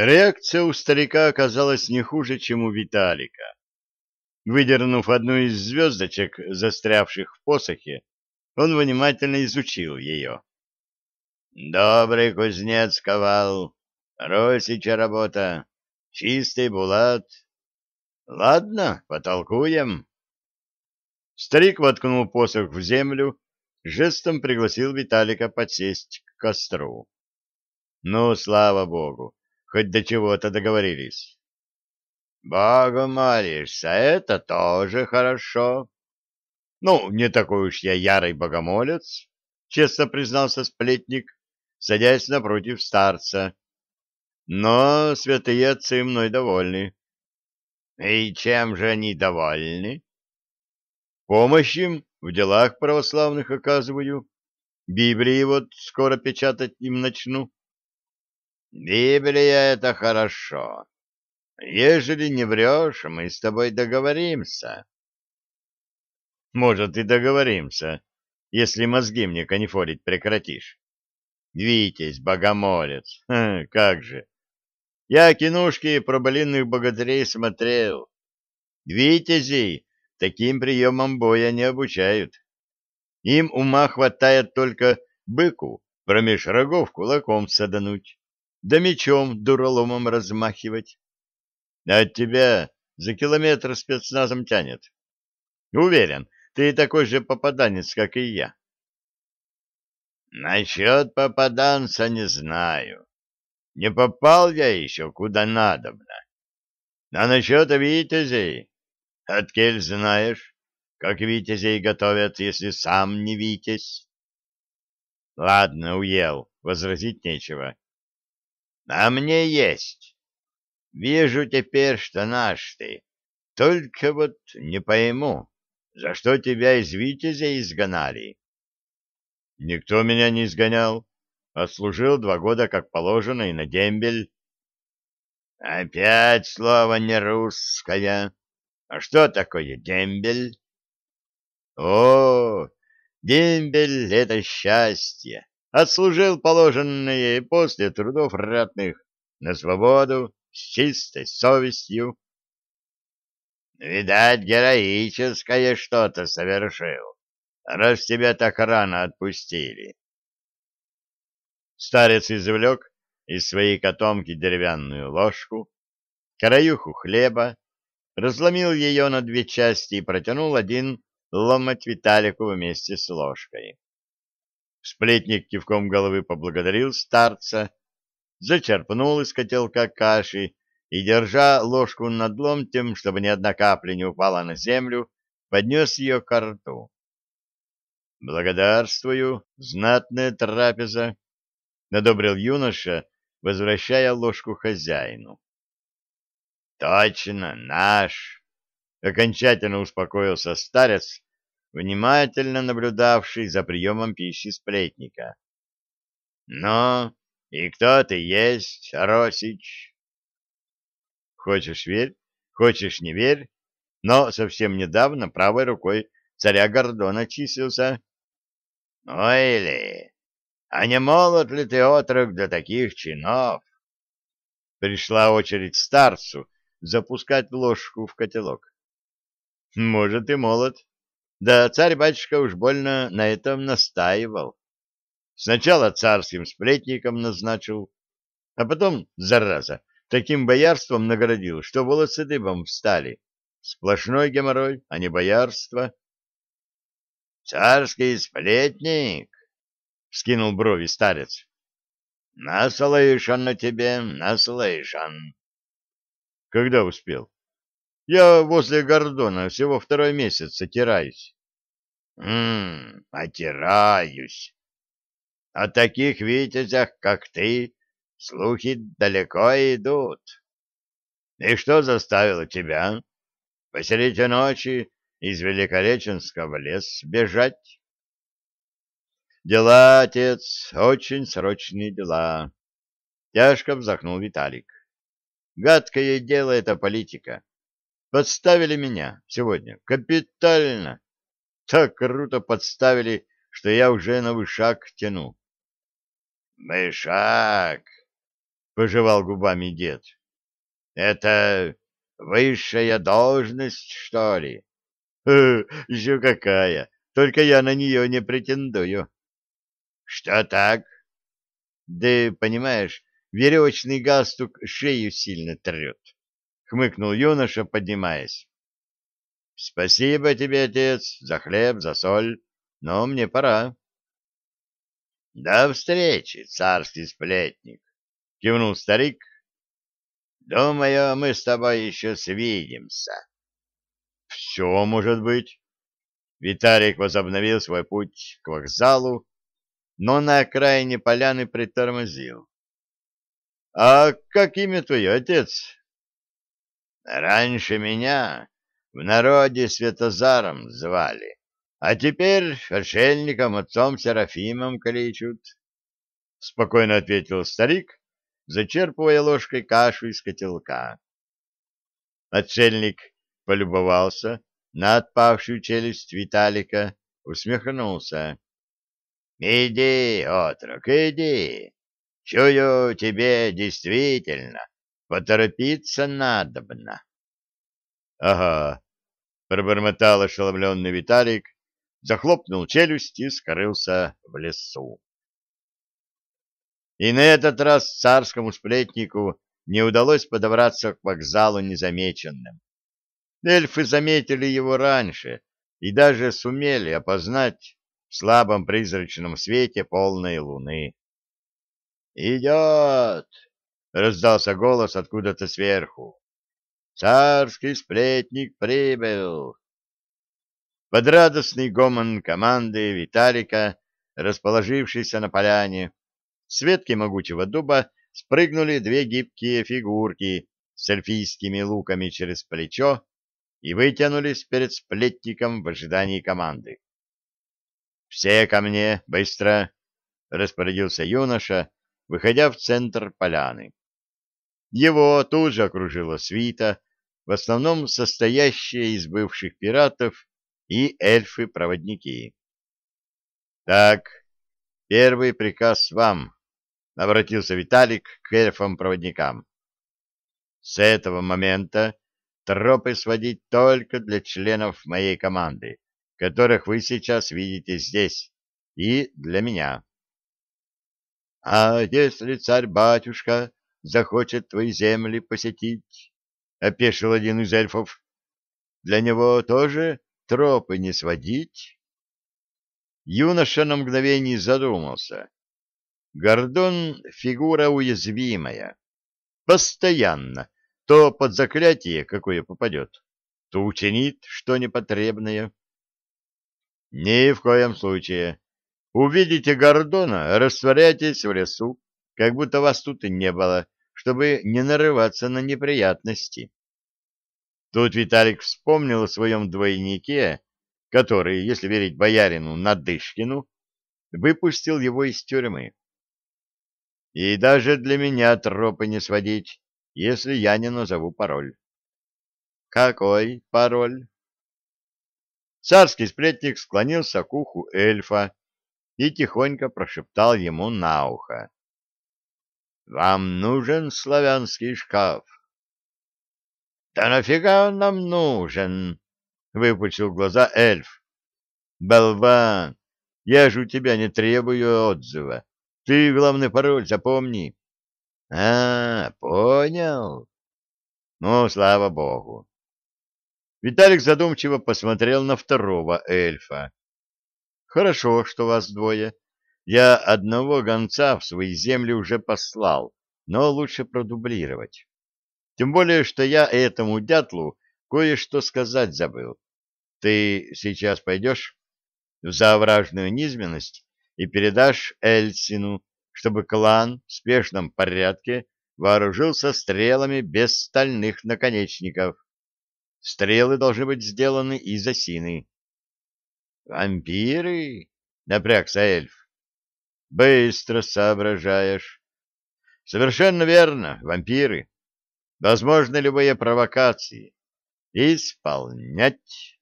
Реакция у старика оказалась не хуже, чем у Виталика. Выдернув одну из звездочек, застрявших в посохе, он внимательно изучил ее. «Добрый кузнец ковал, Росича работа, чистый булат. Ладно, потолкуем». Старик воткнул посох в землю, жестом пригласил Виталика подсесть к костру. «Ну, слава богу, хоть до чего-то договорились». «Богу молишься, это тоже хорошо». «Ну, не такой уж я ярый богомолец», — честно признался сплетник, садясь напротив старца. «Но святые отцы мной довольны». «И чем же они довольны?» Помощь им в делах православных оказываю. Библии вот скоро печатать им начну. Библия — это хорошо. Ежели не врешь, мы с тобой договоримся. Может, и договоримся, если мозги мне канифолить прекратишь. Витязь, богомолец, Ха, как же. Я кинушки про былинных богатырей смотрел. Витязей таким приемом боя не обучают. Им ума хватает только быку промеж рогов кулаком садануть, да мечом дураломом размахивать. А от тебя за километр спецназом тянет. Уверен, ты такой же попаданец, как и я. Насчет попаданца не знаю. Не попал я еще куда надобно. А насчет витязей Откель знаешь, как витязей готовят, если сам не витязь? Ладно, уел, возразить нечего. А мне есть. Вижу теперь, что наш ты. Только вот не пойму, за что тебя из витязя изгнали. Никто меня не изгонял. Отслужил два года, как положено, и на дембель. Опять слово не русское. А что такое дембель? О, дембель — это счастье. Отслужил положенное после трудов ратных на свободу с чистой совестью. Видать, героическое что-то совершил, раз тебя так рано отпустили. Старец извлек из своей котомки деревянную ложку, краюху хлеба, разломил ее на две части и протянул один ломоть Виталику вместе с ложкой. Сплетник кивком головы поблагодарил старца, зачерпнул из котелка каши и, держа ложку над ломтем, чтобы ни одна капля не упала на землю, поднес ее к рту. «Благодарствую, знатная трапеза», — надобрил юноша, возвращая ложку хозяину. Точно, наш. Окончательно успокоился старец, внимательно наблюдавший за приемом пищи сплетника. Ну, и кто ты есть, Росич? Хочешь верь, хочешь не верь, но совсем недавно правой рукой царя Гордона числился. Ой ли, а не молод ли ты отрок для таких чинов? Пришла очередь старцу, запускать ложку в котелок. Может, и молод. Да царь-батюшка уж больно на этом настаивал. Сначала царским сплетником назначил, а потом, зараза, таким боярством наградил, что волосы дыбом встали. Сплошной геморрой, а не боярство. «Царский сплетник!» — скинул брови старец. «Наслышан на тебе, наслышан. Когда успел? Я возле Гордона всего второй месяц отираюсь. Ммм, отираюсь. О таких витязях, как ты, слухи далеко идут. И что заставило тебя посреди ночи из Великореченска в лес бежать? Дела, отец, очень срочные дела. Тяжко вздохнул Виталик. Гадкое дело это политика. Подставили меня сегодня. Капитально. Так круто подставили, что я уже на вышаг тяну. Вышаг? пожевал губами дед. Это высшая должность, что ли? Э, еще какая, только я на нее не претендую. Что так? Да, понимаешь, веревочный галстук шею сильно трет, хмыкнул юноша, поднимаясь. Спасибо тебе, отец, за хлеб, за соль, но мне пора. До встречи, царский сплетник, кивнул старик. Думаю, мы с тобой еще свидимся. Все может быть. Виталик возобновил свой путь к вокзалу, но на окраине поляны притормозил. — А как имя твое, отец? — Раньше меня в народе Святозаром звали, а теперь отшельником отцом Серафимом кличут. — спокойно ответил старик, зачерпывая ложкой кашу из котелка. Отшельник полюбовался на отпавшую челюсть Виталика, усмехнулся. — Иди, отрок, иди. Чую, тебе действительно поторопиться надобно. — Ага, — пробормотал ошеломленный Виталик, захлопнул челюсть и скрылся в лесу. И на этот раз царскому сплетнику не удалось подобраться к вокзалу незамеченным. Эльфы заметили его раньше и даже сумели опознать в слабом призрачном свете полной луны. «Идет!» — раздался голос откуда-то сверху. «Царский сплетник прибыл!» Под радостный гомон команды Виталика, расположившейся на поляне, с ветки могучего дуба спрыгнули две гибкие фигурки с эльфийскими луками через плечо и вытянулись перед сплетником в ожидании команды. «Все ко мне, быстро!» — распорядился юноша, выходя в центр поляны. Его тут же окружила свита, в основном состоящая из бывших пиратов и эльфы-проводники. «Так, первый приказ вам», — обратился Виталик к эльфам-проводникам. «С этого момента тропы сводить только для членов моей команды, которых вы сейчас видите здесь, и для меня. — А если царь-батюшка захочет твои земли посетить? — опешил один из эльфов. — Для него тоже тропы не сводить? Юноша на мгновение задумался. Гордон — фигура уязвимая. Постоянно то под заклятие какое попадет, то учинит что непотребное. Ни в коем случае. Увидите Гордона, растворяйтесь в лесу, как будто вас тут и не было, чтобы не нарываться на неприятности. Тут Виталик вспомнил о своем двойнике, который, если верить боярину Надышкину, выпустил его из тюрьмы. И даже для меня тропы не сводить, если я не назову пароль. Какой пароль? Царский сплетник склонился к уху эльфа и тихонько прошептал ему на ухо. «Вам нужен славянский шкаф?» «Да нафига он нам нужен?» — выпучил глаза эльф. «Болван, я же у тебя не требую отзыва. Ты, главный пароль, запомни. А, понял. Ну, слава богу. Виталик задумчиво посмотрел на второго эльфа. Хорошо, что вас двое. Я одного гонца в свои земли уже послал, но лучше продублировать. Тем более, что я этому дятлу кое-что сказать забыл. Ты сейчас пойдешь в заовражную низменность и передашь Эльсину, чтобы клан в спешном порядке вооружился стрелами без стальных наконечников. Стрелы должны быть сделаны из осины. «Вампиры?» — напрягся эльф. «Быстро соображаешь». «Совершенно верно, вампиры. Возможны любые провокации. Исполнять».